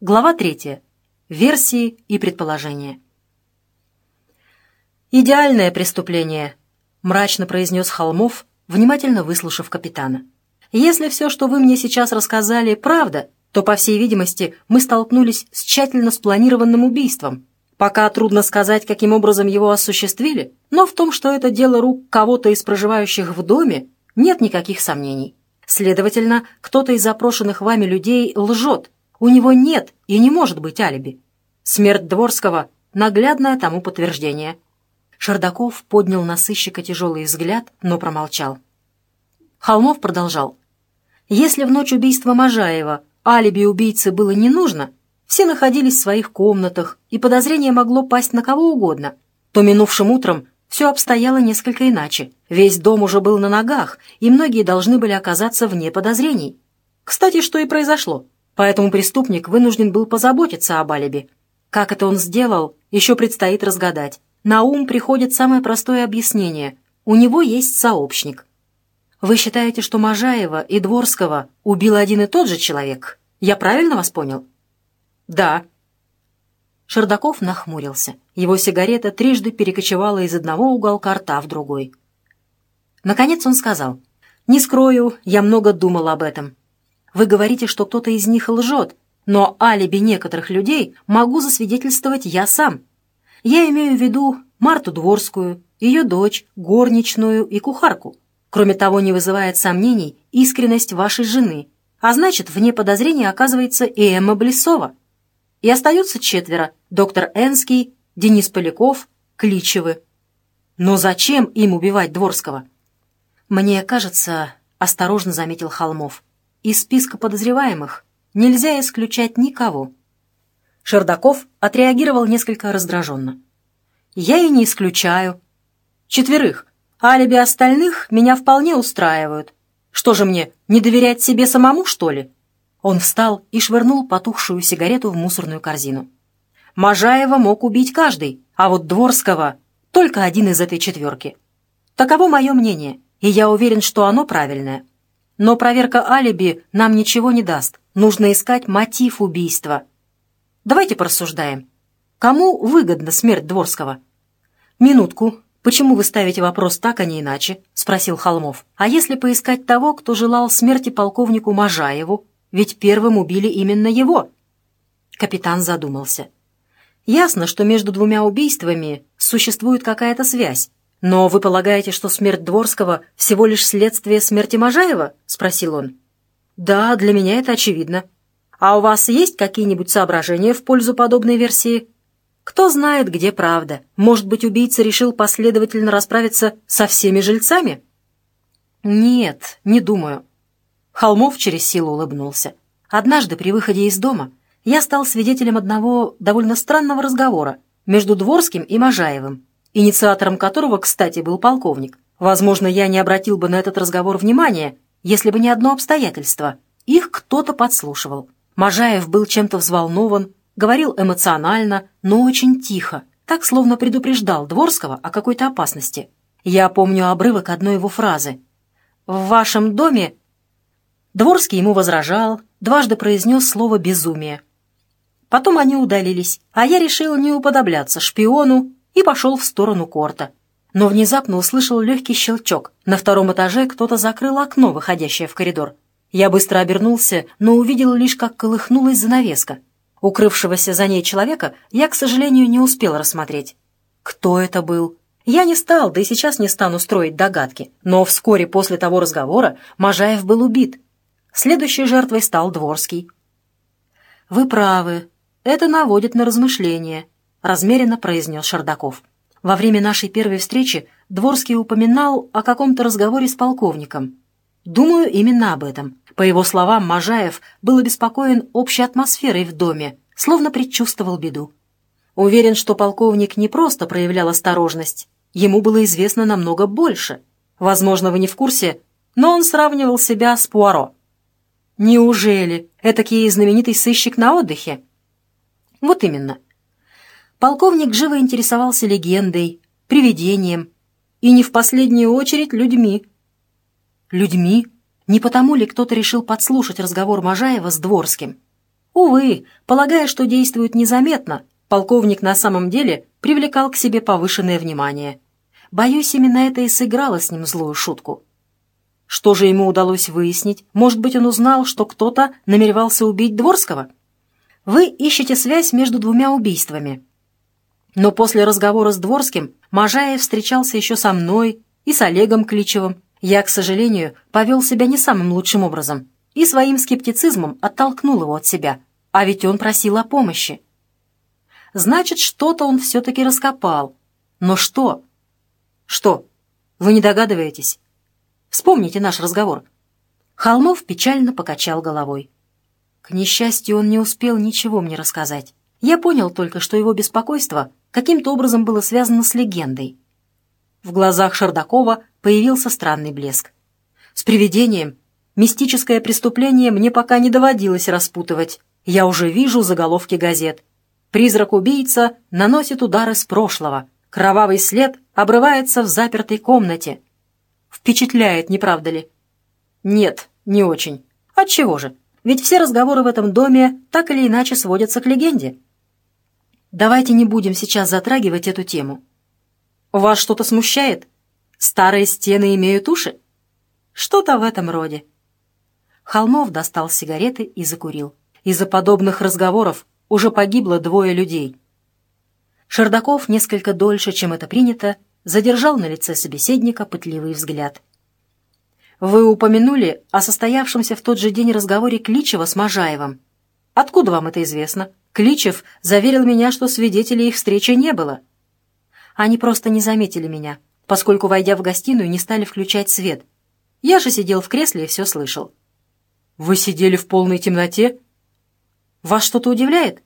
Глава третья. Версии и предположения. «Идеальное преступление», — мрачно произнес Холмов, внимательно выслушав капитана. «Если все, что вы мне сейчас рассказали, правда, то, по всей видимости, мы столкнулись с тщательно спланированным убийством. Пока трудно сказать, каким образом его осуществили, но в том, что это дело рук кого-то из проживающих в доме, нет никаких сомнений. Следовательно, кто-то из запрошенных вами людей лжет. У него нет и не может быть алиби. Смерть Дворского — наглядное тому подтверждение. Шардаков поднял на сыщика тяжелый взгляд, но промолчал. Холмов продолжал. «Если в ночь убийства Можаева алиби убийцы было не нужно, все находились в своих комнатах, и подозрение могло пасть на кого угодно, то минувшим утром все обстояло несколько иначе. Весь дом уже был на ногах, и многие должны были оказаться вне подозрений. Кстати, что и произошло. Поэтому преступник вынужден был позаботиться об алиби. Как это он сделал, еще предстоит разгадать. На ум приходит самое простое объяснение. У него есть сообщник. Вы считаете, что Можаева и Дворского убил один и тот же человек? Я правильно вас понял? Да. Шердаков нахмурился. Его сигарета трижды перекочевала из одного уголка рта в другой. Наконец он сказал, «Не скрою, я много думал об этом. Вы говорите, что кто-то из них лжет, но алиби некоторых людей могу засвидетельствовать я сам. Я имею в виду Марту Дворскую, ее дочь, горничную и кухарку. Кроме того, не вызывает сомнений искренность вашей жены, а значит, вне подозрения оказывается и Эмма Блесова. И остаются четверо — доктор Энский, Денис Поляков, Кличевы. Но зачем им убивать Дворского? Мне кажется, — осторожно заметил Холмов, — из списка подозреваемых нельзя исключать никого. Шердаков отреагировал несколько раздраженно. «Я и не исключаю. Четверых. Алиби остальных меня вполне устраивают. Что же мне, не доверять себе самому, что ли?» Он встал и швырнул потухшую сигарету в мусорную корзину. Можаева мог убить каждый, а вот Дворского — только один из этой четверки. Таково мое мнение, и я уверен, что оно правильное. Но проверка алиби нам ничего не даст. Нужно искать мотив убийства. Давайте порассуждаем. Кому выгодна смерть Дворского? Минутку. Почему вы ставите вопрос так, а не иначе? Спросил Холмов. А если поискать того, кто желал смерти полковнику Можаеву, ведь первым убили именно его. Капитан задумался. Ясно, что между двумя убийствами существует какая-то связь. Но вы полагаете, что смерть Дворского всего лишь следствие смерти Можаева? Спросил он. Да, для меня это очевидно. А у вас есть какие-нибудь соображения в пользу подобной версии? Кто знает, где правда. Может быть, убийца решил последовательно расправиться со всеми жильцами? Нет, не думаю. Холмов через силу улыбнулся. Однажды при выходе из дома я стал свидетелем одного довольно странного разговора между Дворским и Можаевым, инициатором которого, кстати, был полковник. Возможно, я не обратил бы на этот разговор внимания, если бы не одно обстоятельство. Их кто-то подслушивал. Можаев был чем-то взволнован, говорил эмоционально, но очень тихо, так словно предупреждал Дворского о какой-то опасности. Я помню обрывок одной его фразы. «В вашем доме Дворский ему возражал, дважды произнес слово «безумие». Потом они удалились, а я решил не уподобляться шпиону и пошел в сторону корта. Но внезапно услышал легкий щелчок. На втором этаже кто-то закрыл окно, выходящее в коридор. Я быстро обернулся, но увидел лишь, как колыхнулась занавеска. Укрывшегося за ней человека я, к сожалению, не успел рассмотреть. Кто это был? Я не стал, да и сейчас не стану строить догадки. Но вскоре после того разговора Можаев был убит, Следующей жертвой стал Дворский. «Вы правы. Это наводит на размышления», — размеренно произнес Шардаков. «Во время нашей первой встречи Дворский упоминал о каком-то разговоре с полковником. Думаю, именно об этом. По его словам, Можаев был обеспокоен общей атмосферой в доме, словно предчувствовал беду. Уверен, что полковник не просто проявлял осторожность. Ему было известно намного больше. Возможно, вы не в курсе, но он сравнивал себя с Пуаро. Неужели? Этакий знаменитый сыщик на отдыхе? Вот именно. Полковник живо интересовался легендой, привидением и не в последнюю очередь людьми. Людьми? Не потому ли кто-то решил подслушать разговор Можаева с Дворским? Увы, полагая, что действует незаметно, полковник на самом деле привлекал к себе повышенное внимание. Боюсь, именно это и сыграло с ним злую шутку. Что же ему удалось выяснить? Может быть, он узнал, что кто-то намеревался убить Дворского? Вы ищете связь между двумя убийствами. Но после разговора с Дворским Можаев встречался еще со мной и с Олегом Кличевым. Я, к сожалению, повел себя не самым лучшим образом и своим скептицизмом оттолкнул его от себя. А ведь он просил о помощи. Значит, что-то он все-таки раскопал. Но что? Что? Вы не догадываетесь? Вспомните наш разговор». Холмов печально покачал головой. К несчастью, он не успел ничего мне рассказать. Я понял только, что его беспокойство каким-то образом было связано с легендой. В глазах Шардакова появился странный блеск. С привидением мистическое преступление мне пока не доводилось распутывать. Я уже вижу заголовки газет. Призрак-убийца наносит удары с прошлого. Кровавый след обрывается в запертой комнате. Впечатляет, не правда ли? Нет, не очень. Отчего же? Ведь все разговоры в этом доме так или иначе сводятся к легенде. Давайте не будем сейчас затрагивать эту тему. Вас что-то смущает? Старые стены имеют уши? Что-то в этом роде. Холмов достал сигареты и закурил. Из-за подобных разговоров уже погибло двое людей. Шердаков несколько дольше, чем это принято, задержал на лице собеседника пытливый взгляд. «Вы упомянули о состоявшемся в тот же день разговоре Кличева с Можаевым. Откуда вам это известно? Кличев заверил меня, что свидетелей их встречи не было. Они просто не заметили меня, поскольку, войдя в гостиную, не стали включать свет. Я же сидел в кресле и все слышал». «Вы сидели в полной темноте?» «Вас что-то удивляет?»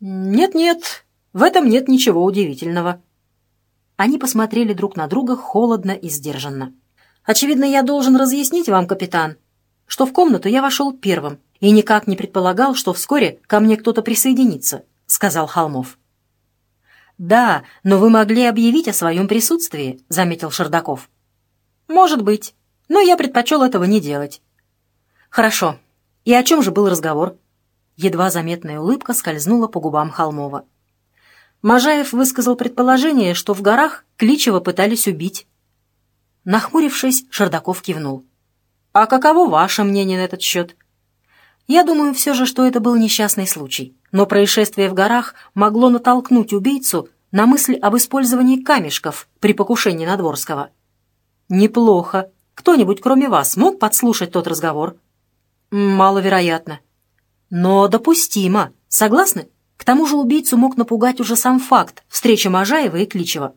«Нет-нет, в этом нет ничего удивительного». Они посмотрели друг на друга холодно и сдержанно. «Очевидно, я должен разъяснить вам, капитан, что в комнату я вошел первым и никак не предполагал, что вскоре ко мне кто-то присоединится», — сказал Холмов. «Да, но вы могли объявить о своем присутствии», — заметил Шердаков. «Может быть, но я предпочел этого не делать». «Хорошо. И о чем же был разговор?» Едва заметная улыбка скользнула по губам Холмова. Можаев высказал предположение, что в горах Кличева пытались убить. Нахмурившись, Шардаков кивнул. «А каково ваше мнение на этот счет?» «Я думаю все же, что это был несчастный случай, но происшествие в горах могло натолкнуть убийцу на мысль об использовании камешков при покушении на Дворского». «Неплохо. Кто-нибудь, кроме вас, мог подслушать тот разговор?» «Маловероятно». «Но допустимо. Согласны?» К тому же убийцу мог напугать уже сам факт встречи Можаева и Кличева.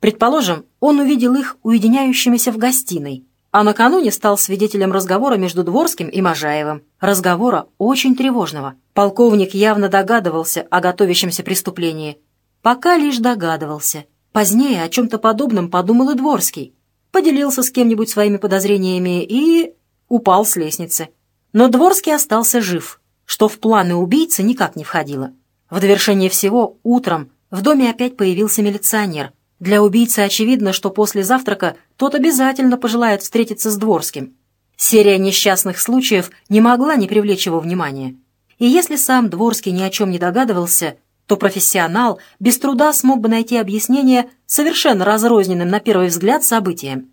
Предположим, он увидел их уединяющимися в гостиной, а накануне стал свидетелем разговора между Дворским и Можаевым. Разговора очень тревожного. Полковник явно догадывался о готовящемся преступлении. Пока лишь догадывался. Позднее о чем-то подобном подумал и Дворский. Поделился с кем-нибудь своими подозрениями и... упал с лестницы. Но Дворский остался жив, что в планы убийцы никак не входило. В довершение всего, утром в доме опять появился милиционер. Для убийцы очевидно, что после завтрака тот обязательно пожелает встретиться с Дворским. Серия несчастных случаев не могла не привлечь его внимания. И если сам Дворский ни о чем не догадывался, то профессионал без труда смог бы найти объяснение совершенно разрозненным на первый взгляд событиям.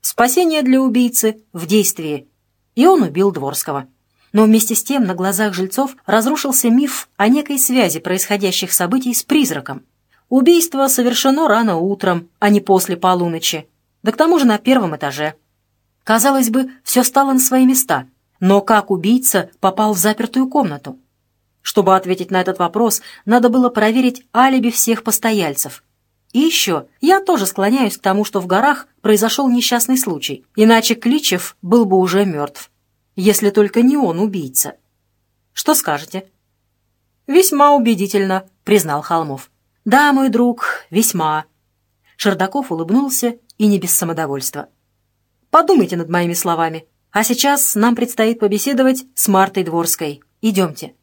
Спасение для убийцы в действии. И он убил Дворского но вместе с тем на глазах жильцов разрушился миф о некой связи происходящих событий с призраком. Убийство совершено рано утром, а не после полуночи, да к тому же на первом этаже. Казалось бы, все стало на свои места, но как убийца попал в запертую комнату? Чтобы ответить на этот вопрос, надо было проверить алиби всех постояльцев. И еще, я тоже склоняюсь к тому, что в горах произошел несчастный случай, иначе Кличев был бы уже мертв если только не он убийца. Что скажете?» «Весьма убедительно», — признал Холмов. «Да, мой друг, весьма». Шердаков улыбнулся и не без самодовольства. «Подумайте над моими словами. А сейчас нам предстоит побеседовать с Мартой Дворской. Идемте».